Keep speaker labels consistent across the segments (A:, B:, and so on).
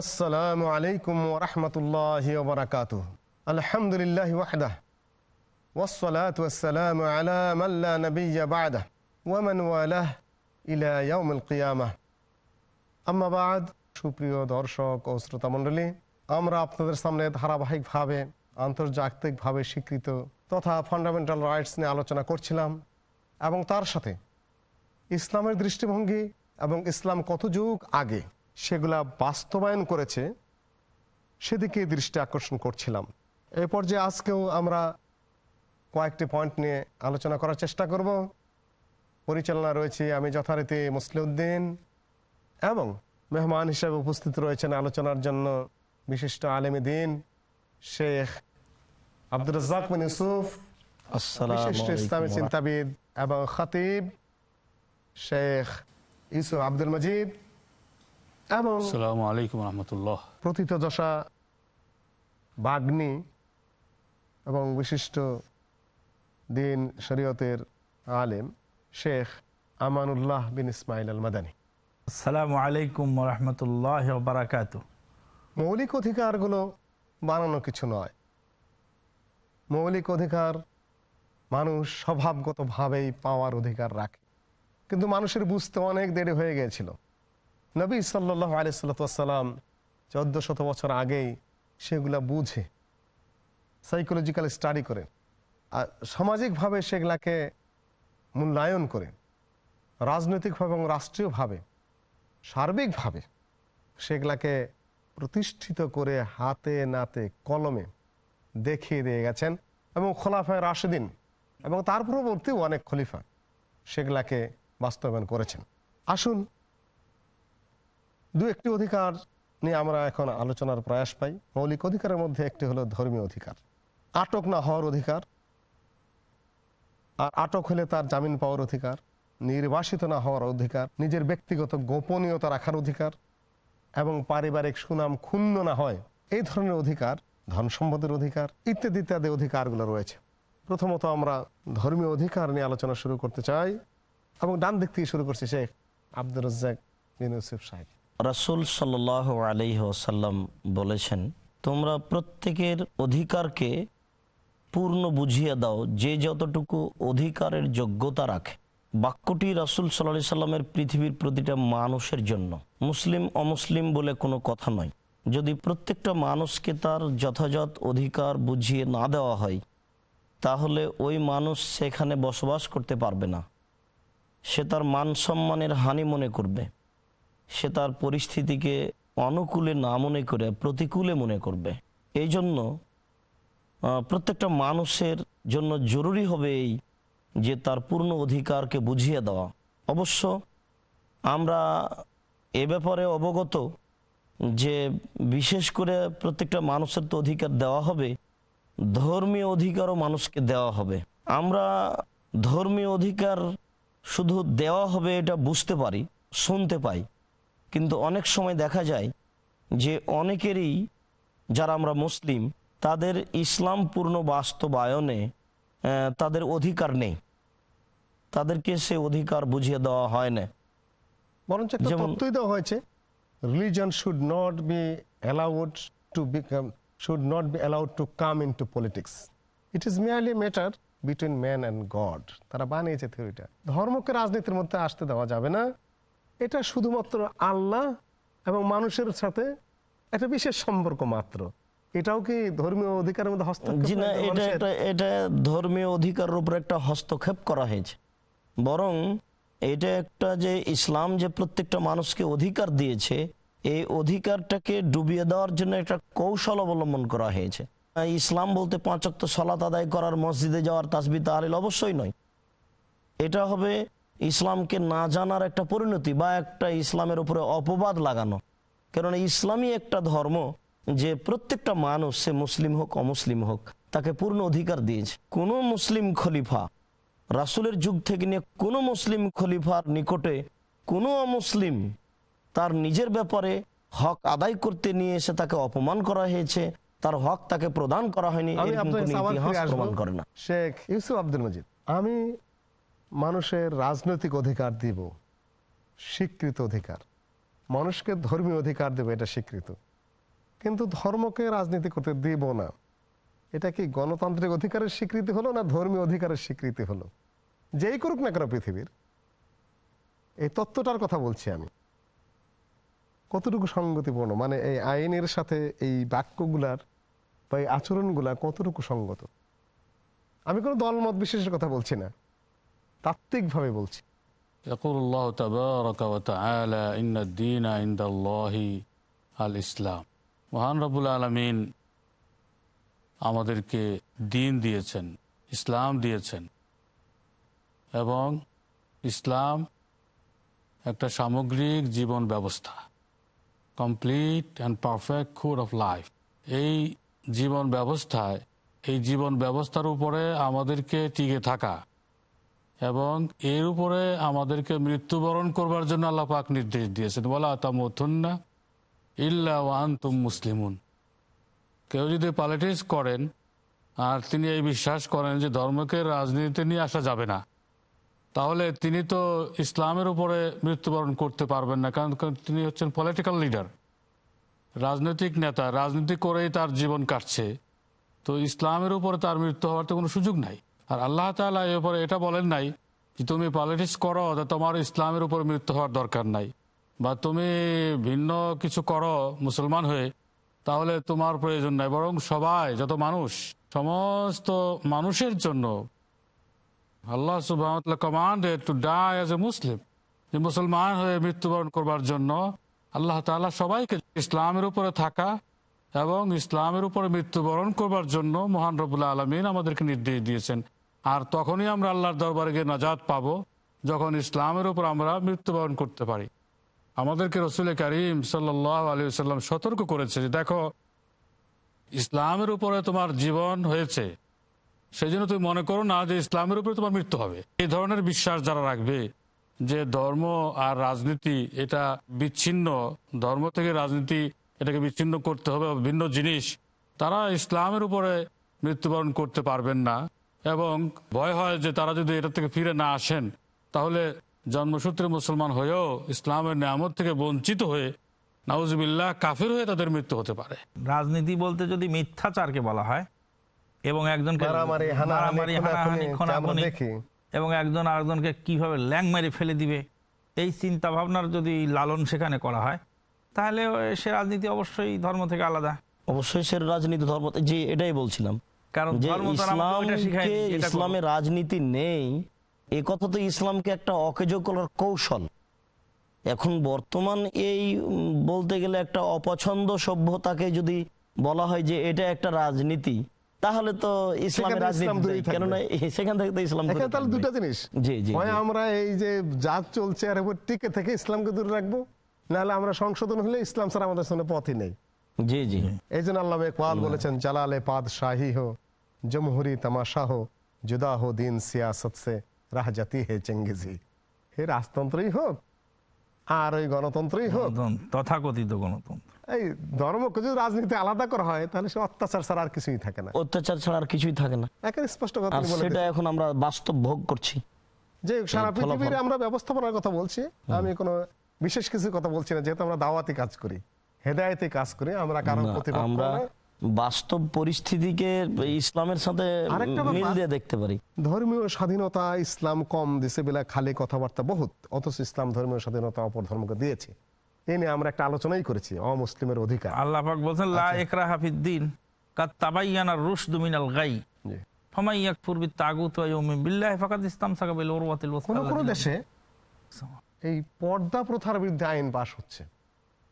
A: আসসালামু আলাইকুম ওরহমতুল্লাহ ওবরাকাত আলহামদুলিল্লাহ ওয়াহদাহ والصلاة والسلام على من لا نبي بعده ومن والاه إلى يوم القيامة أما بعد সুপ্রিয় দর্শক ও শ্রোতা মণ্ডলী আমরা আপনাদের সামনে ধারাবাহিকভাবে আন্তর্জাতিকভাবে স্বীকৃত তথা ফান্ডামেন্টাল রাইটস নিয়ে আলোচনা করছিলাম এবং তার সাথে ইসলামের দৃষ্টিভঙ্গি এবং ইসলাম কত যুগ আগে সেগুলা বাস্তবায়ন করেছে সেদিকে দৃষ্টি আকর্ষণ করছিলাম। এই পর্যায়ে আজকেও আমরা কয়েকটি পয়েন্ট নিয়ে আলোচনা করার চেষ্টা করব। পরিচালনা রয়েছে আমি যথারীতি মুসলিউদ্দিন এবং মেহমান হিসেবে উপস্থিত রয়েছেন আলোচনার জন্য বিশিষ্ট আলেম দিন শেখ আব্দুর রাজ্জাক বিন ইউসুফ বিশিষ্ট ইসলামী চিন্তাবিদ এবং খতিব শেখ ইউসুফ আব্দুল মজিদ এবং
B: আসসালামু আলাইকুম
A: প্রথিতযশা বাগ্নি এবং বিশিষ্ট দিন শরীয়তের আলেম শেখ আমানুল্লাহ বিন ইসমাইল আল মাদানী
C: আসসালামু আলাইকুম রহমতুল্লাহ বারাকাতু
A: মৌলিক অধিকারগুলো বানানো কিছু নয়। মৌলিক অধিকার মানুষ স্বভাবগতভাবেই পাওয়ার অধিকার রাখে। কিন্তু মানুষের বুঝতে অনেক দেরি হয়ে গিয়েছিল। নবী সাল্লাহ আলিয়াল্লাম চোদ্দ শত বছর আগেই সেগুলা বুঝে সাইকোলজিক্যাল স্টাডি করে, আর সামাজিকভাবে সেগুলাকে মূল্যায়ন করে, রাজনৈতিকভাবে এবং রাষ্ট্রীয়ভাবে, সার্বিকভাবে সেগুলাকে প্রতিষ্ঠিত করে হাতে নাতে কলমে দেখিয়ে দিয়ে গেছেন এবং খোলাফায় রাশেদিন এবং তার পরবর্তীও অনেক খলিফা সেগুলাকে বাস্তবায়ন করেছেন। আসুন দু একটি অধিকার নিয়ে আমরা এখন আলোচনার প্রয়াস পাই। মৌলিক অধিকারের মধ্যে একটি হলো ধর্মীয় অধিকার। আটক না হওয়ার অধিকার, আর আটক হলে তার জামিন পাওয়ার অধিকার, নির্বাসিত না হওয়ার অধিকার, নিজের ব্যক্তিগত গোপনীয়তা রাখার অধিকার, এবং পারিবারিক সুনাম ক্ষুণ্ণ না হয়, এই ধরনের অধিকার, ধন সম্পদের অধিকার ইত্যাদি ইত্যাদি অধিকারগুলো রয়েছে। প্রথমত আমরা ধর্মীয় অধিকার নিয়ে আলোচনা শুরু করতে চাই, এবং ডান দিক থেকে শুরু করছি শেখ আব্দুর রাজ্জাক বিন ইউসুফ সাহেব।
D: রাসুল সাল আলি ওসাল্লাম বলেছেন, তোমরা প্রত্যেকের অধিকারকে পূর্ণ বুঝিয়ে দাও, যে যতটুকু অধিকারের যোগ্যতা রাখে। বাক্যটি রাসুল সাল্লা সাল্লামের পৃথিবীর প্রতিটা মানুষের জন্য, মুসলিম, অমুসলিম বলে কোনো কথা নয়। যদি প্রত্যেকটা মানুষকে তার যথাযথ অধিকার বুঝিয়ে না দেওয়া হয়, তাহলে ওই মানুষ সেখানে বসবাস করতে পারবে না। সে তার মান সম্মানের হানি মনে করবে। সে তার পরিস্থিতিকে অনুকূলে না মনে করে, প্রতিকূলে মনে করবে। এই জন্য প্রত্যেকটা মানুষের জন্য জরুরি হবে এই যে তার পূর্ণ অধিকারকে বুঝিয়ে দেওয়া। অবশ্য আমরা এ ব্যাপারে অবগত যে বিশেষ করে প্রত্যেকটা মানুষের তো অধিকার দেওয়া হবে, ধর্মীয় অধিকারও মানুষকে দেওয়া হবে। আমরা ধর্মীয় অধিকার শুধু দেওয়া হবে এটা বুঝতে পারি, শুনতে পাই। কিন্তু অনেক সময় দেখা যায় যে অনেকেরই যারা আমরা মুসলিম তাদের ইসলাম পূর্ণ বাস্তবায়নে তাদের অধিকার নেই। তাদেরকে সে অধিকার বুঝিয়ে দেওয়া হয় না।
A: বরঞ্চ দেওয়া হয়েছে religion should not be allowed to become should not be allowed to come into politics it is merely matter between man and God তারা বানিয়েছে থিওরিটা ধর্মকে রাজনীতির মধ্যে আসতে দেওয়া যাবে না। এটা শুধুমাত্র আল্লাহ এবং মানুষের সাথে একটা বিশেষ সম্পর্ক মাত্র। এটাও কি ধর্মীয় অধিকারের মধ্যে
D: জি না এটা এটা এটা ধর্মীয় অধিকারের উপর একটা হস্তক্ষেপ করা হয়েছে। বরং এটা একটা যে ইসলাম যে প্রত্যেকটা মানুষকে অধিকার দিয়েছে এই অধিকারটাকে ডুবিয়ে দেওয়ার জন্য একটা কৌশল অবলম্বন করা হয়েছে। ইসলাম বলতে পাঁচক্ত সলাত আদায় করার মসজিদে যাওয়ার তাসবি তাহলিল অবশ্যই নয়। এটা হবে ইসলামকে না জানার একটা পরিণতি বা একটা ইসলামের উপরে অপবাদ লাগানো। কারণ ইসলামই একটা ধর্ম যে প্রত্যেকটা মানুষ সে মুসলিম হোক অমুসলিম হোক তাকে পূর্ণ অধিকার দিয়েছে। কোনো মুসলিম খলিফা রাসূলের যুগ থেকে নিয়ে কোনো মুসলিম খলিফার নিকটে কোনো অমুসলিম তার নিজের ব্যাপারে হক আদায় করতে নিয়ে এসে তাকে অপমান করা হয়েছে তার হক তাকে প্রদান করা হয়নি। প্রমাণ করে না।
A: শেখ ইউসুফ আব্দুল মজিদ আমি মানুষের রাজনৈতিক অধিকার দিব, স্বীকৃত অধিকার। মানুষকে ধর্মীয় অধিকার দেবো, এটা স্বীকৃত। কিন্তু ধর্মকে রাজনীতি করতে দিব না। এটা কি গণতান্ত্রিক অধিকারের স্বীকৃতি হলো না ধর্মীয় অধিকারের স্বীকৃতি হলো? যেই করুক না কেন পৃথিবীর, এই তত্ত্বটার কথা বলছি আমি। কতটুকু সঙ্গতিপূর্ণ? মানে এই আইনের সাথে এই বাক্যগুলার বা এই আচরণগুলা কতটুকু সঙ্গত? আমি কোনো দলমত বিশেষের কথা বলছি না। তাত্ত্বিকভাবে বলছি।
B: ইয়াকুল্লাহ তবরকালা ইন্দিন ইন্দাল্লাহি আল ইসলাম মহান রবুল আলমিন আমাদেরকে দিন দিয়েছেন, ইসলাম দিয়েছেন এবং ইসলাম একটা সামগ্রিক জীবন ব্যবস্থা complete and perfect code of life এই জীবন ব্যবস্থায়, এই জীবন ব্যবস্থার উপরে আমাদেরকে টিকে থাকা। এবং এর উপরে আমাদেরকে মৃত্যুবরণ করবার জন্য আল্লাহ পাক নির্দেশ দিয়েছেন। বলা তা তামুথুন্না ইল্লা ওয়ান্তুম মুসলিমুন। কেউ যদি পলিটিক্স করেন, আর তিনি এই বিশ্বাস করেন যে ধর্মকে রাজনীতিতে নিয়ে আসা যাবে না, তাহলে তিনি তো ইসলামের উপরে মৃত্যুবরণ করতে পারবেন না, কারণ কারণ তিনি হচ্ছেন পলিটিক্যাল লিডার রাজনৈতিক নেতা, রাজনীতি করেই তার জীবন কাটছে। তো ইসলামের উপরে তার মৃত্যু হওয়ার তো কোনো সুযোগ নাই। আর আল্লাহ তালা এর উপরে এটা বলেন নাই যে তুমি পলিটিক্স করো, তা তোমার ইসলামের উপর মৃত্যু হওয়ার দরকার নাই। বা তুমি ভিন্ন কিছু করো মুসলমান হয়ে, তাহলে তোমার প্রয়োজন নাই। বরং সবাই, যত মানুষ, সমস্ত মানুষের জন্য আল্লাহ সুবাহ commanded to die as a Muslim যে মুসলমান হয়ে মৃত্যুবরণ করবার জন্য আল্লাহ তাআলা সবাইকে ইসলামের উপরে থাকা এবং ইসলামের উপরে মৃত্যুবরণ করবার জন্য মহান রবুল্লা আলমিন আমাদেরকে নির্দেশ দিয়েছেন। আর তখনই আমরা আল্লাহর দরবারে গিয়ে নাজাদ পাবো, যখন ইসলামের উপর আমরা মৃত্যুবরণ করতে পারি। আমাদেরকে রসুল করিম সাল্লাহ আলী সাল্লাম সতর্ক করেছে যে, দেখো, ইসলামের উপরে তোমার জীবন হয়েছে। সেই জন্য তুমি মনে করো না যে ইসলামের উপরে তোমার মৃত্যু হবে। এই ধরনের বিশ্বাস যারা রাখবে যে ধর্ম আর রাজনীতি এটা বিচ্ছিন্ন, ধর্ম থেকে রাজনীতি এটাকে বিচ্ছিন্ন করতে হবে, ভিন্ন জিনিস, তারা ইসলামের উপরে মৃত্যুবরণ করতে পারবেন না। এবং ভয় হয় যে তারা যদি এটা থেকে ফিরে না আসেন তাহলে জন্মসূত্রে মুসলমান হয়েও ইসলামের নিয়ামত থেকে বঞ্চিত হয়ে নাউজবিল্লাহ কাফির হয়ে তাদের মৃত্যু হতে পারে।
C: রাজনীতি বলতে যদি মিথ্যাচারকে বলা হয় এবং একজনকে। এবং একজন আরেকজনকে কীভাবে ল্যাং মেরে ফেলে দিবে এই চিন্তা ভাবনার যদি লালন সেখানে করা হয় তাহলে সে রাজনীতি অবশ্যই ধর্ম থেকে আলাদা।
D: অবশ্যই সে রাজনীতি ধর্ম যে এটাই বলছিলাম।
C: কারণ
D: ইসলামে রাজনীতি নেই এ কথা তো ইসলামকে একটা অকেজ করার কৌশল। এখন বর্তমান এই বলতে গেলে একটা অপছন্দ সভ্যতাকে যদি বলা হয় যে এটা একটা রাজনীতি তাহলে তো ইসলামের রাজনীতি কেননা সেখান থেকে তো ইসলাম
A: তাহলে। দুটা জিনিস।
D: জি জি
A: হয় আমরা এই যে জাত চলছে আর টিকে থেকে ইসলামকে দূরে রাখব নাহলে আমরা সংশোধন হলে ইসলাম ছাড়া আমাদের সামনে পথই নেই।
D: জি জি।
A: এই জন্য আল্লাহ ইকবাল বলেছেন জালালে পাদ শাহী হো জমহুরি তামাশা হো জুদা হো দিন সিয়াসত সে রাহ জাতি হে চেঙ্গিজি। হে রাজতন্ত্রই হোক আর ওই গণতন্ত্রই হোক
C: তথাকথিত গণতন্ত্র।
A: এই ধর্মকে যদি রাজনীতি আলাদা করা হয় তাহলে সে অত্যাচার ছাড়া আর কিছুই থাকে না।
D: অত্যাচার ছাড়া আর কিছুই থাকে না।
A: একেবারে স্পষ্ট কথা বলে
D: সেটা এখন আমরা বাস্তব ভোগ করছি।
A: যে সারা পৃথিবীর আমরা ব্যবস্থাপনার কথা বলছি আমি কোনো বিশেষ কিছু কথা বলছি না যেহেতু আমরা দাওয়াতি কাজ করি। হেদায়তে কাজ করি আমরা কারও
D: না,
A: প্রতিপক্ষ
D: আমরা বাস্তব পরিস্থিতিকে ইসলামের সাথে মিল দিয়ে দেখতে পারি।
A: ধর্মীয় স্বাধীনতা ইসলাম কম দিছে বেলা খালি কথাবার্তা বহুত অথচ ইসলাম ধর্মীয় স্বাধীনতা অপর ধর্মকে দিয়েছে। এই নিয়ে আমরা একটা আলোচনাই করেছি অমুসলিমের অধিকার।
C: আল্লাহ পাক বলছেন লা একরা হাফিদ্দিন কাত তাবাইয়ানা রুশদু মিনাল গাই। ইয়াকফুর বিত তাগুত ওয়া ইউমিন বিল্লাহি ফাকাদ ইসতামসাকা বিল উরওয়াতিল ওয়াসকা
A: কোন কোন দেশে এই পর্দা প্রথার বিরুদ্ধে আইন পাশ হচ্ছে।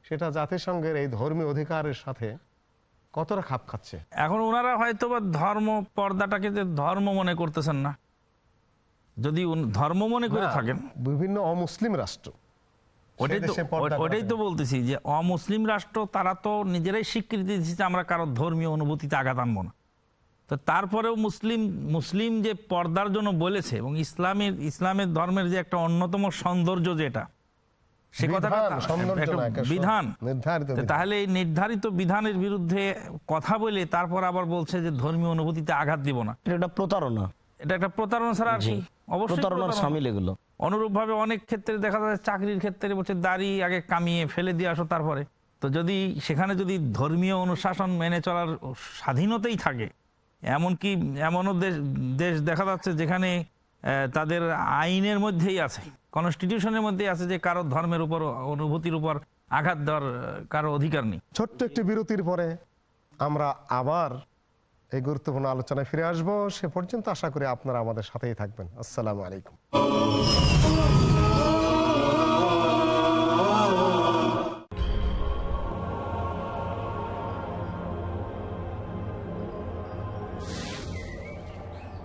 A: সেটা জাতিসংঘের এই ধর্মীয় অধিকারের সাথে কতটা খাপ খাচ্ছে?
C: এখন ওনারা হয়তো বা ধর্ম পর্দাটাকে যে ধর্ম মনে করতেছেন না। যদি ধর্ম মনে করে থাকেন।
A: বিভিন্ন অমুসলিম রাষ্ট্র
C: ওটাই তো ওটাই তো বলতেছি যে অমুসলিম রাষ্ট্র তারা তো নিজেরাই স্বীকৃতি দিচ্ছে যে আমরা কারও ধর্মীয় অনুভূতিতে আঘাত আনব না। তো তারপরেও মুসলিম মুসলিম যে পর্দার জন্য বলেছে এবং ইসলামের ইসলামের ধর্মের যে একটা অন্যতম সৌন্দর্য যেটা সে কথাটা
A: বিধান।
C: তাহলে এই নির্ধারিত বিধানের বিরুদ্ধে কথা বলে তারপর আবার বলছে যে ধর্মীয় অনুভূতিতে আঘাত দিব না।
D: এটা একটা প্রতারণা।
C: এটা একটা প্রতারণা ছাড়া আর। কি?
D: প্রতারণার সামিল এগুলো।
C: অনুরূপ ভাবে অনেক ক্ষেত্রে দেখা যায় চাকরির ক্ষেত্রে বলছে দাড়ি আগে কামিয়ে ফেলে দিয়ে আসো তারপরে। তো যদি সেখানে যদি ধর্মীয় অনুশাসন মেনে চলার স্বাধীনতাই থাকে এমনকি এমনও দেশ দেশ দেখা যাচ্ছে যেখানে তাদের আইনের মধ্যেই আছে। কনস্টিটিউশনের মধ্যেই আছে যে কারও ধর্মের উপর, অনুভূতির উপর আঘাত দেওয়ার কারও অধিকার নেই।
A: ছোট্ট একটি বিরতির পরে আমরা আবার এই গুরুত্বপূর্ণ আলোচনায় ফিরে আসব। সে পর্যন্ত আশা করি আপনারা আমাদের সাথেই থাকবেন। আসসালামু আলাইকুম।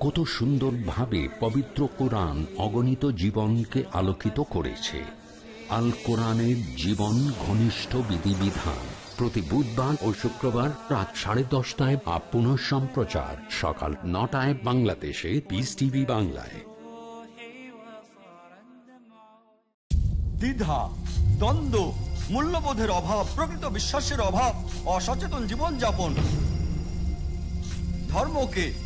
E: কত সুন্দরভাবে পবিত্র কোরআন অগণিত জীবনকে আলোকিত করেছে। আল কোরআনের জীবন ঘনিষ্ঠ বিধিবিধান। প্রতি বুধবার ও শুক্রবার রাত সাড়ে দশটায় বা পুনঃ সম্প্রচার। সকাল নটায় বাংলাদেশে পিস টিভি বাংলায়।
F: দ্বিধা, দ্বন্দ্ব, মূল্যবোধের অভাব, প্রকৃত বিশ্বাসের অভাব, অসচেতন জীবনযাপন। ধর্মকে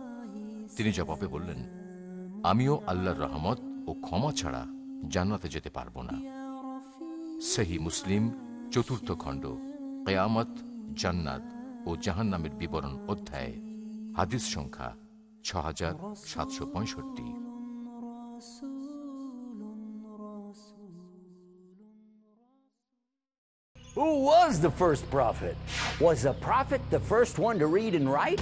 G: তিনি জবাবে বললেন, আমিও আল্লাহর রহমত ও ক্ষমা ছাড়া জান্নাতে যেতে পারব না সেহি মুসলিম, চতুর্থ খণ্ড, কেয়ামত, জান্নাত ও জাহান্নামের বিবরণ অধ্যায়, হাদিস সংখ্যা ছ হাজার সাতশো পঁয়ষট্টি
H: Who was the first prophet? Was a prophet the first one to read and write?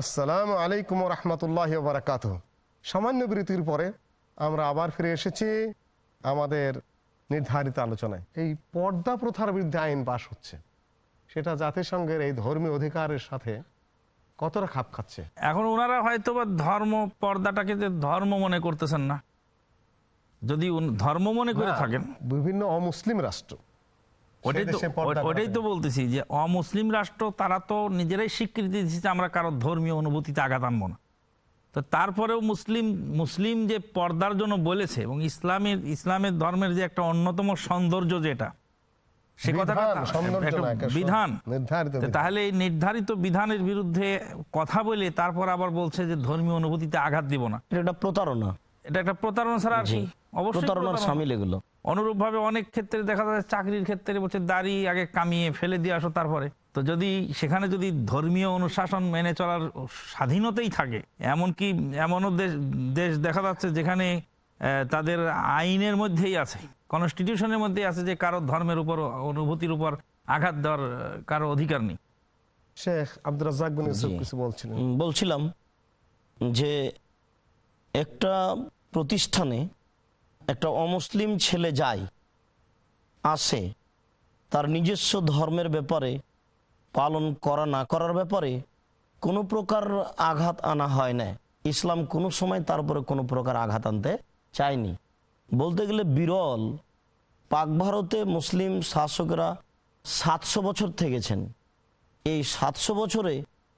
A: আসসালামু আলাইকুম রহমতুল্লাহ বারাকাত সামান্য বিরতির পরে আমরা আবার ফিরে এসেছি আমাদের নির্ধারিত আলোচনায়। এই পর্দা প্রথার বিরুদ্ধে আইন পাশ হচ্ছে। সেটা জাতিসংঘের এই ধর্মীয় অধিকারের সাথে কতটা খাপ খাচ্ছে?
C: এখন ওনারা হয়তো বা ধর্ম পর্দাটাকে যে ধর্ম মনে করতেছেন না। যদি ধর্ম মনে করে থাকেন।
A: বিভিন্ন অমুসলিম রাষ্ট্র
C: ওটাই তো ওটাই বলতেছি যে অমুসলিম রাষ্ট্র তারা তো নিজেরাই স্বীকৃতি দিচ্ছে আমরা কারও ধর্মীয় অনুভূতিতে আঘাত আনব না। তো তারপরেও মুসলিম মুসলিম যে পর্দার জন্য বলেছে এবং ইসলামের ইসলামের ধর্মের যে একটা অন্যতম সৌন্দর্য যেটা সে কথাটা
A: বিধান।
C: তাহলে এই নির্ধারিত বিধানের বিরুদ্ধে কথা বলে তারপর আবার বলছে যে ধর্মীয় অনুভূতিতে আঘাত দিব না।
D: এটা একটা প্রতারণা।
C: এটা একটা প্রতারণা ছাড়া আর কি।
D: প্রতারণার
C: প্রতারণা।
D: সামিল এগুলো।
C: অনুরূপ ভাবে অনেক ক্ষেত্রে দেখা যায় চাকরির ক্ষেত্রে বলছে দাড়ি আগে কামিয়ে ফেলে দিয়ে আসো তারপরে। তো যদি সেখানে যদি ধর্মীয় অনুশাসন মেনে চলার স্বাধীনতাই থাকে এমনকি এমনও দেশ দেশ দেখা যাচ্ছে যেখানে আহ, তাদের আইনের মধ্যেই আছে কনস্টিটিউশনের মধ্যেই আছে যে কারও ধর্মের উপর অনুভূতির উপর আঘাত দেওয়ার কারও অধিকার নেই।
A: শেখ আব্দুল রাজ্জাক বিন ইউসুফ কিছু বলছিলেন।
D: বলছিলাম যে একটা প্রতিষ্ঠানে একটা অমুসলিম ছেলে যায়, আসে, তার নিজস্ব ধর্মের ব্যাপারে, পালন করা না করার ব্যাপারে কোনো প্রকার আঘাত আনা হয় না। ইসলাম কোনো সময় তার উপরে কোনো প্রকার আঘাত আনতে চায়নি। বলতে গেলে বিরল, পাক ভারতে মুসলিম শাসকরা সাতশো বছর থেকেছেন। এই সাতশো বছরে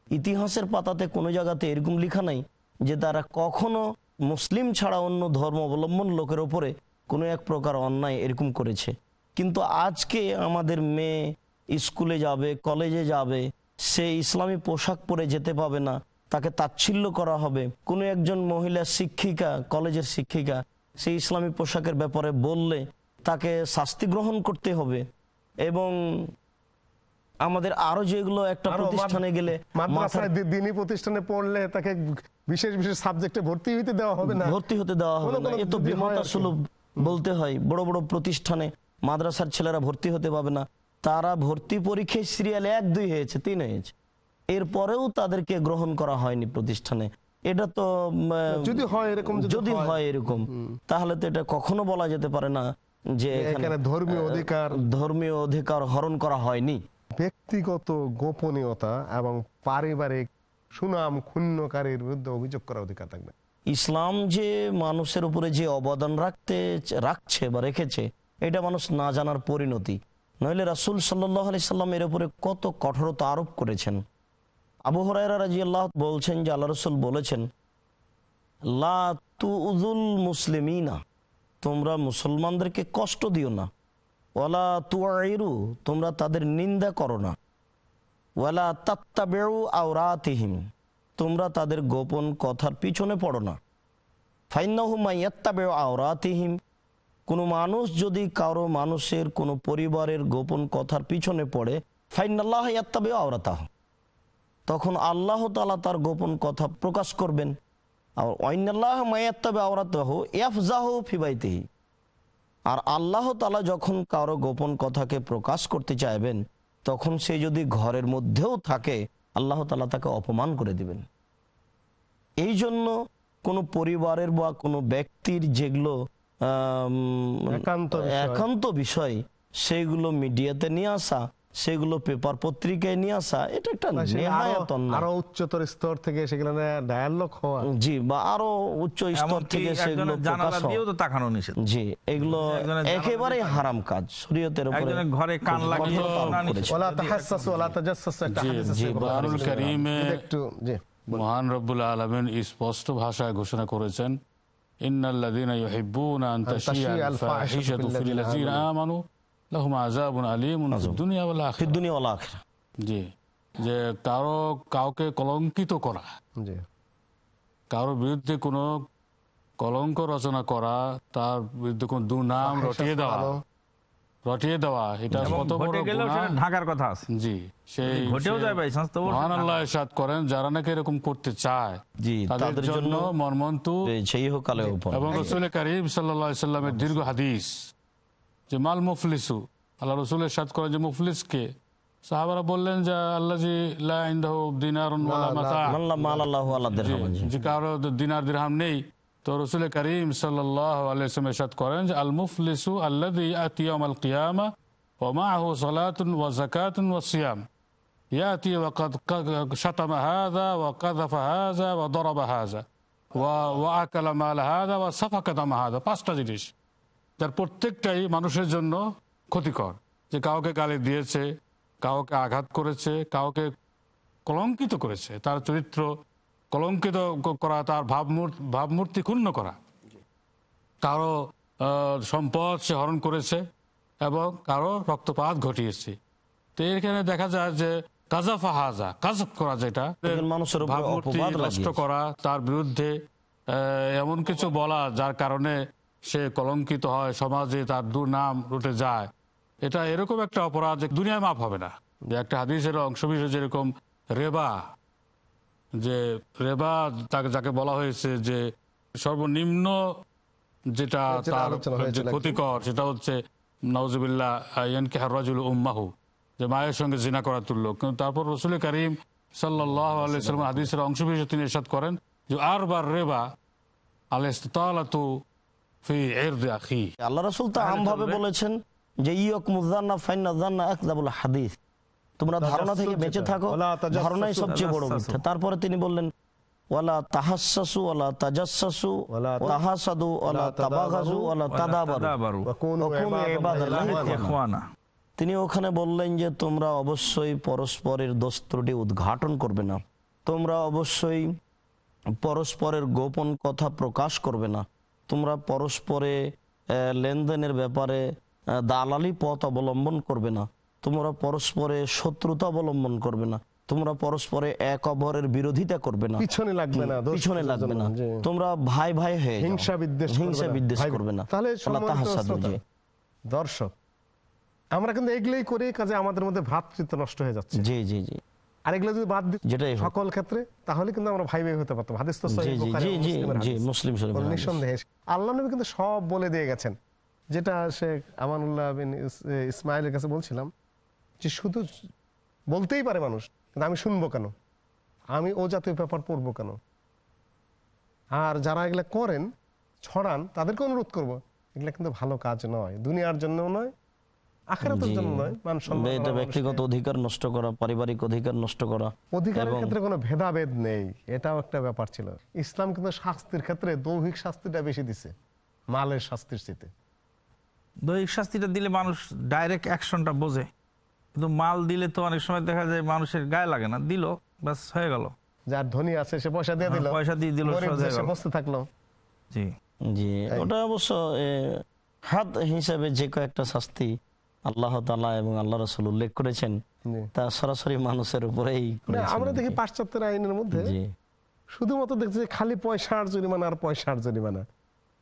D: ইতিহাসের পাতাতে কোনো জায়গাতে এরকম লেখা নাই যে তারা কখনো মুসলিম ছাড়া অন্য ধর্ম অবলম্বন লোকের ওপরে কোনো এক প্রকার অন্যায় এরকম করেছে। কিন্তু আজকে আমাদের মেয়ে স্কুলে যাবে, কলেজে যাবে, সে ইসলামী পোশাক পরে যেতে পাবে না, তাকে তাচ্ছিল্য করা হবে। কোনো একজন মহিলা শিক্ষিকা, কলেজের শিক্ষিকা সেই ইসলামী পোশাকের ব্যাপারে বললে তাকে শাস্তি গ্রহণ করতে হবে। এবং আমাদের আরও যেগুলো একটা প্রতিষ্ঠানে গেলে
A: মাদ্রাসায় দিনী প্রতিষ্ঠানে পড়লে তাকে বিশেষ বিশেষ সাবজেক্টে ভর্তি হইতে দেওয়া হবে না।
D: ভর্তি হতে দেওয়া হবে না।
A: কোনো
D: এ তো
A: যদি হয়
D: বিমতা সুলভ বলতে হয় বড় বড় প্রতিষ্ঠানে মাদ্রাসার ছেলেরা ভর্তি হতে পাবে না। তারা ভর্তি পরীক্ষায় সিরিয়াল এক দুই হয়েছে তিন হয়েছে। এরপরেও তাদেরকে গ্রহণ করা হয়নি প্রতিষ্ঠানে। এটা তো
A: যদি হয় এরকম যদি হয়,
D: এরকম তাহলে তো এটা কখনো বলা যেতে পারে না যে এখানে
A: ধর্মীয় অধিকার।
D: ধর্মীয় অধিকার হরণ করা হয়নি।
A: ব্যক্তিগত গোপনীয়তা এবং পারিবারিক সুনাম ক্ষুণ্ণকারীর বিরুদ্ধে অভিযোগ করার অধিকার থাকবে।
D: ইসলাম যে মানুষের উপরে যে অবদান রাখতে, রাখছে বা রেখেছে, এটা মানুষ না জানার পরিণতি। নইলে রাসুল সাল্লাহ সাল্লাম এর উপরে কত কঠোরতা আরোপ করেছেন। আবু হরাইরা রাজি আল্লাহ বলছেন যে আল্লাহ রসুল বলেছেন, লা তুজুল মুসলিমিনা, তোমরা মুসলমানদেরকে কষ্ট দিও না। ওয়ালা তুয়াইরু তোমরা তাদের নিন্দা করো না। ওয়ালা তাত্তাবেউ আওরাতিহিম, তোমরা তাদের গোপন কথার পিছনে পড়ো না। ফাইনাহুমাইয়াত্তাবেউ আওরাতিহিম, কোনো মানুষ যদি কারও মানুষের কোনো পরিবারের গোপন কথার পিছনে পড়ে ফাইনাল্লাহ ইয়াত্তাবেউ আওরাতাহ। তখন আল্লাহ তালা তার গোপন কথা প্রকাশ করবেন। আর অন্যাল্লাহ মায়াত্তাবে আওরাতাহ ইয়াফজাহ ফিবাইতেহি আর আল্লাহ তালা যখন কারও গোপন কথাকে প্রকাশ করতে চাইবেন তখন সে যদি ঘরের মধ্যেও থাকে আল্লাহ তালা তাকে অপমান করে দিবেন এই জন্য কোনো পরিবারের বা কোনো ব্যক্তির যেগুলো
A: একান্ত বিষয়।
D: সেইগুলো বিষয় সেগুলো মিডিয়াতে নিয়ে আসা সেগুলো পেপার পত্রিকায় নিয়ে আসা এটা একটা
A: আরও উচ্চতর স্তর থেকে সেখানে ডায়ালগ হওয়া।
D: জি বা আরও উচ্চ স্তর থেকে সেগুলো প্রকাশ হওয়া।
C: তো তাকানো নিষেধ।
D: জি এগুলো
C: দিয়ে
D: হারাম কাজ শরীয়তের উপরে
C: একজনের ঘরে কান লাগিয়ে
A: তাহাসসাসু তাজাসসাসু একটা হাদিস আছে
B: কোরআনুল কারীমে
A: একটু জি
B: মহান রব্বুল আলমিন স্পষ্ট ভাষায় ঘোষণা করেছেন ইন্নাল্লাযীনা ইউহিব্বুনা আন তাশিয়া আল
A: আল-ফাহিশাতু ফিল
B: ফিল লাযীনা আমানু লাহুম দুনিয়া। জি। যে কারও কাউকে কলঙ্কিত করা
A: জি।
B: কারোর বিরুদ্ধে কোনো কলঙ্ক রচনা করা তার বিরুদ্ধে কোনো দুর্নাম রটিয়ে দেওয়া রটিয়ে দেওয়া এটা কত বড়
C: ঘটে গেলেও
B: গুনাহ।
C: সেটা ঢাকার কথা আছে।
B: জি সেই
C: ঘটেও যায় by
B: মহান আল্লাহ ইরশাদ করেন যারা নাকি এরকম করতে চায়
D: জি
B: তাদের জন্য মর্মন্তু
D: সেই
B: এবং রসুল করিম সাল্লা সাল্লামের দীর্ঘ হাদিস যে মাল মুফলিসু আল্লাহ রসুল সাদ করেন যে মুফলিসকে সাহাবারা বললেন যে আল্লাহ জি দিনার
D: মাল্লা মাল আল্লাহ আল্লাহ
B: যে কারো দিনার দিরহাম নেই তো তো রসুল করিম সাল্লাম এরশাদ করেন যে আল মুফলিসু আল্লাদি আতিয়াম আল কিয়ামা ومعه صلاة وزكاة وصيام يأتي وقد شتم هذا وقذف هذا وضرب هذا و- وأكل مال هذا وسفك دم هذا পাঁচটা জিনিস যার প্রত্যেকটাই মানুষের জন্য ক্ষতিকর। যে কাউকে গালি দিয়েছে কাউকে আঘাত করেছে কাউকে কলঙ্কিত করেছে তার চরিত্র কলঙ্কিত করা তার ভাবমূর্তি ভাবমূর্তি ক্ষুণ্ণ করা। কারও সম্পদ সে হরণ করেছে এবং কারও রক্তপাত ঘটিয়েছে। তো এখানে দেখা যায় যে কাজাফা হাজা কাজাফ করা যেটা
D: মানুষের
B: ভাবমূর্তি নষ্ট করা তার বিরুদ্ধে আহ, এমন কিছু বলা যার কারণে সে কলঙ্কিত হয় সমাজে তার দুর্নাম রুটে যায়। এটা এরকম একটা অপরাধ যে দুনিয়ায় মাপ হবে না। যে একটা হাদিসের অংশ বিশেষ যেরকম রেবা যে রেবা তাকে যাকে বলা হয়েছে যে সর্বনিম্ন যেটা
A: যেটা
B: তার যে ক্ষতিকর সেটা হচ্ছে নওজবিল্লা ইয়ানকে রাজুল উম্মাহু যে মায়ের সঙ্গে জিনা করা তুল্য। কিন্তু তারপর রসুল করিম সাল্লাহ আলাইসালাম হাদিসের অংশ বিশেষে তিনি এরশাদ করেন যে আর বার রেবা ইরদি আখি
D: আল্লাহ রসুল তো আমভাবে বলেছেন যে ইয়ক মুজান্না ফাইন্না জান্না একজাবুল হাদিস। তোমরা ধারণা থেকে বেঁচে থাকো। ধারণাই সবচেয়ে বড় মিথ্যা। তারপরে তিনি বললেন ওয়ালা তাহাসসু ওয়ালা তাজাসসু
A: ওয়ালা
D: তাহাসাদু ওয়ালা
A: ওয়ালা
D: তাবাগাজু ওয়ালা তাদাবারু।
A: ইখওয়ানা।
D: তিনি ওখানে বললেন যে তোমরা অবশ্যই পরস্পরের দোষ ত্রুটি উদ্ঘাটন করবে না। তোমরা অবশ্যই পরস্পরের গোপন কথা প্রকাশ করবে না। তোমরা পরস্পরে লেনদেনের ব্যাপারে দালালি পথ অবলম্বন করবে না। তোমরা পরস্পরে শত্রুতা অবলম্বন করবে না। তোমরা পরস্পরে এক অপরের বিরোধিতা করবে না।
A: পিছনে লাগবে না
D: পিছনে লাগবে না। তোমরা ভাই ভাই হয়ে।
A: হিংসা বিদ্বেষ করবে
D: হিংসা
A: না,
D: বিদ্বেষ করবে না।
A: তাহলে। দর্শক আমরা কিন্তু এগুলোই করি কাজে আমাদের মধ্যে ভ্রাতৃত্ব নষ্ট হয়ে যাচ্ছে।
D: জি জি জি।
A: আর এগুলো যদি বাদ
D: যেটাই
A: সকল ক্ষেত্রে তাহলে কিন্তু আমরা ভাই ভাই হতে পারতাম। হাদিস। তো।
D: মুসলিম।
A: নিঃসন্দেহে। আল্লাহ নবী কিন্তু সব বলে দিয়ে গেছেন। যেটা শেখ আমানুল্লাহ বিন ইসমাইলের কাছে বলছিলাম যে শুধু বলতেই পারে মানুষ কিন্তু আমি শুনব কেন? আমি ও জাতীয় ব্যাপার পড়ব কেন? আর যারা এগুলা করেন ছড়ান তাদেরকে অনুরোধ করব এগুলা কিন্তু ভালো কাজ নয়। দুনিয়ার জন্য নয় আখেরাতের জন্য নয় মান সম্মান
D: এটা ব্যক্তিগত অধিকার নষ্ট করা পারিবারিক অধিকার নষ্ট করা
A: অধিকারের ক্ষেত্রে কোনো ভেদাভেদ নেই এটাও একটা ব্যাপার ছিল। ইসলাম কিন্তু শাস্তির ক্ষেত্রে দৈহিক শাস্তিটা বেশি দিছে মালের শাস্তির চেতে
C: দৈহিক শাস্তিটা দিলে মানুষ ডাইরেক্ট অ্যাকশনটা বোঝে কিন্তু মাল দিলে তো অনেক সময় দেখা যায় মানুষের গায়ে লাগে না দিল ব্যাস হয়ে গেল।
A: যার ধনী আছে সে পয়সা দিয়ে দিল
C: হ্যাঁ, পয়সা দিয়ে দিল,
A: সে বসতে থাকল।
C: জি।
D: জি ওটা অবশ্য হাত হিসাবে যে কয়েকটা শাস্তি আল্লাহ তালা এবং আল্লাহ রসুল উল্লেখ করেছেন তা সরাসরি মানুষের উপরেই
A: আমরা দেখি পাশ্চাত্যের আইনের মধ্যে শুধুমাত্র দেখছি খালি পয়সার জরিমানা আর পয়সার জরিমানা।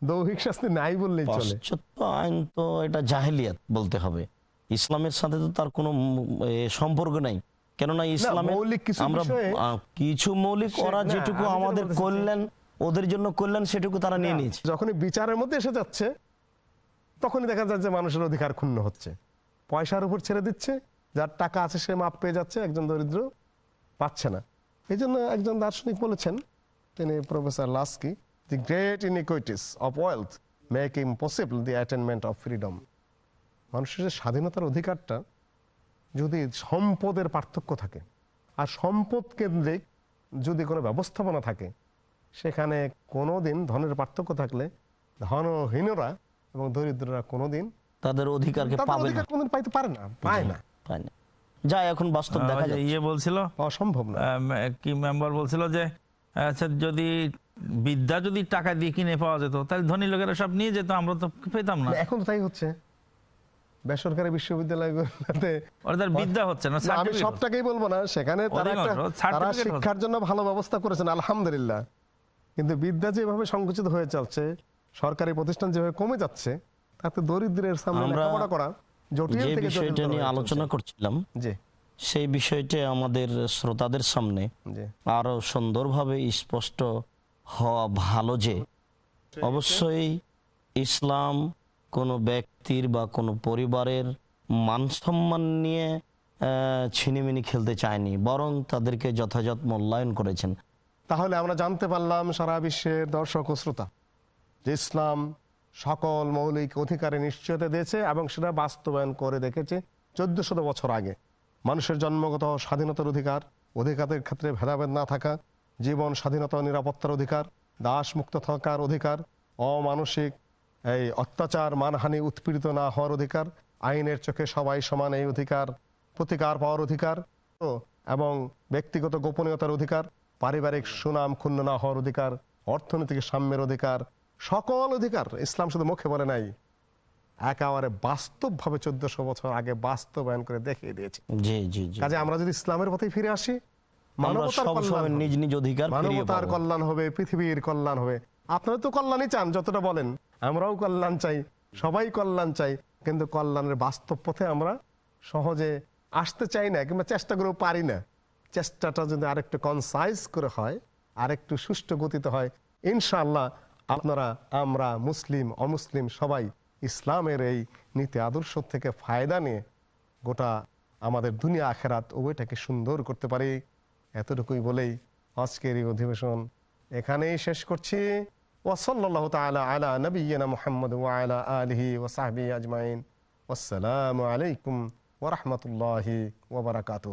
A: দৈহিক শাস্তি নাই বললেই চলে।
D: পাশ্চাত্য আইন তো এটা জাহেলিয়াত বলতে হবে। ইসলামের সাথে তো তার কোনো সম্পর্ক নাই। কেননা
A: কিছু
D: আমরা কিছু মৌলিক ওরা যেটুকু আমাদের কল্যাণ ওদের জন্য কল্যাণ সেটুকু তারা নিয়ে নিয়েছে।
A: যখন বিচারের মধ্যে এসে যাচ্ছে তখনই দেখা যাচ্ছে যে মানুষের অধিকার ক্ষুণ্ণ হচ্ছে। পয়সার উপর ছেড়ে দিচ্ছে, যার টাকা আছে সে মাপ পেয়ে যাচ্ছে, একজন দরিদ্র পাচ্ছে না। এই জন্য একজন দার্শনিক বলেছেন, তিনি professor Laski the great inequities of wealth make impossible the attainment of freedom মানুষের যে স্বাধীনতার অধিকারটা, যদি সম্পদের পার্থক্য থাকে, আর সম্পদ কেন্দ্রিক যদি কোনো ব্যবস্থাপনা থাকে, সেখানে কোনো দিন ধনের পার্থক্য থাকলে ধনহীনরা এবং দরিদ্ররা কোনোদিন
D: তাদের অধিকারকে পাবে না।
A: অধিকার কোনোদিন পাইতে পারে না পায় না।
D: পায় না। যা এখন বাস্তব দেখা যায়
C: ইয়ে বলছিল
A: অসম্ভব না।
C: কি মেম্বার বলছিল যে আচ্ছা যদি বিদ্যা যদি টাকা দিয়ে কিনে পাওয়া যেত তাহলে ধনী লোকেরা সব নিয়ে যেত আমরা তো পেতাম না।
A: এখন তাই হচ্ছে। বেসরকারি বিশ্ববিদ্যালয়গুলোতে
C: বিদ্যা হচ্ছে না
A: আমি সবটাকেই বলব না সেখানে তারা। শিক্ষার জন্য ভালো ব্যবস্থা করেছেন আলহামদুলিল্লাহ। কিন্তু বিদ্যা যেভাবে সংকুচিত হয়ে চলছে সরকারি প্রতিষ্ঠান যেভাবে কমে যাচ্ছে তাতে দরিদ্রের সামনে লেখাপড়া করা জটিল
D: যে বিষয়টা নিয়ে আলোচনা করছিলাম
A: জি।
D: সেই বিষয়টা আমাদের শ্রোতাদের সামনে আরও সুন্দরভাবে স্পষ্ট হওয়া ভালো যে অবশ্যই ইসলাম কোনো ব্যক্তির বা কোনো পরিবারের মান সম্মান নিয়ে আহ, ছিনিমিনি খেলতে চায়নি বরং তাদেরকে যথাযথ মূল্যায়ন করেছেন।
A: তাহলে আমরা জানতে পারলাম সারা বিশ্বের দর্শক ও শ্রোতা যে ইসলাম সকল মৌলিক অধিকারে নিশ্চয়তা দিয়েছে এবং সেটা বাস্তবায়ন করে দেখেছে চোদ্দ শত বছর আগে। মানুষের জন্মগত স্বাধীনতার অধিকার, অধিকারের ক্ষেত্রে ভেদাভেদ না থাকা, জীবন স্বাধীনতা ও নিরাপত্তার অধিকার দাস মুক্ত থাকার অধিকার, অমানসিক এই অত্যাচার, মানহানি, উৎপীড়িত না হওয়ার অধিকার, আইনের চোখে সবাই সমান এই অধিকার, প্রতিকার পাওয়ার অধিকার এবং ব্যক্তিগত গোপনীয়তার অধিকার, পারিবারিক সুনাম ক্ষুণ্ণ না হওয়ার অধিকার, অর্থনৈতিক সাম্যের অধিকার সকল অধিকার ইসলাম শুধু মুখে বলে নাই একেবারে বাস্তবভাবে চোদ্দশো বছর আগে বাস্তবায়ন করে দেখিয়ে দিয়েছে। কাজে আমরা যদি ইসলামের পথে ফিরে আসি
D: আমরা
A: মানবতার
D: সব
A: কল্যাণ
D: সময়
A: হবে।
D: নিজ নিজ অধিকার
A: মানবতার কল্যাণ হবে পৃথিবীর কল্যাণ হবে। আপনারা তো কল্যাণই চান যতটা বলেন। আমরাও কল্যাণ চাই সবাই কল্যাণ চাই কিন্তু কল্যাণের বাস্তব পথে আমরা সহজে আসতে চাই না কিংবা চেষ্টা করেও পারি না। চেষ্টাটা যদি আরেকটু কনসাইজ করে হয় আরেকটু সুষ্ঠু গতিতে হয় ইনশাআল্লাহ আপনারা, আমরা, মুসলিম, অমুসলিম সবাই ইসলামের এই নীতি আদর্শ থেকে ফায়দা নিয়ে গোটা আমাদের দুনিয়া আখেরাত উভয়টাকে সুন্দর করতে পারি। এতটুকুই বলেই আজকের এই অধিবেশন এখানেই শেষ করছি। ওসল্লাহ তালা আলা নবীনা মোহাম্মদ ওয়ালা আলহি ওসাহবি আজমাইন। আসসালামু আলাইকুম ওরহমতুল্লাহি ওবরাকাতু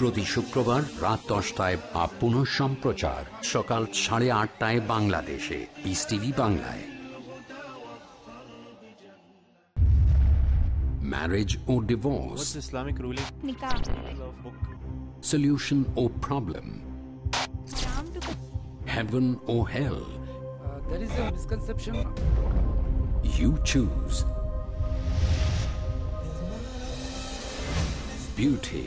E: প্রতি শুক্রবার রাত দশটায় বা পুনঃ সম্প্রচার সকাল সাড়ে আটটায় বাংলাদেশে পিস টিভি বাংলায় marriage O divorce
I: Islamic ruling?
E: solution or problem heaven or hell
J: there is a misconception.
E: You choose. Beauty,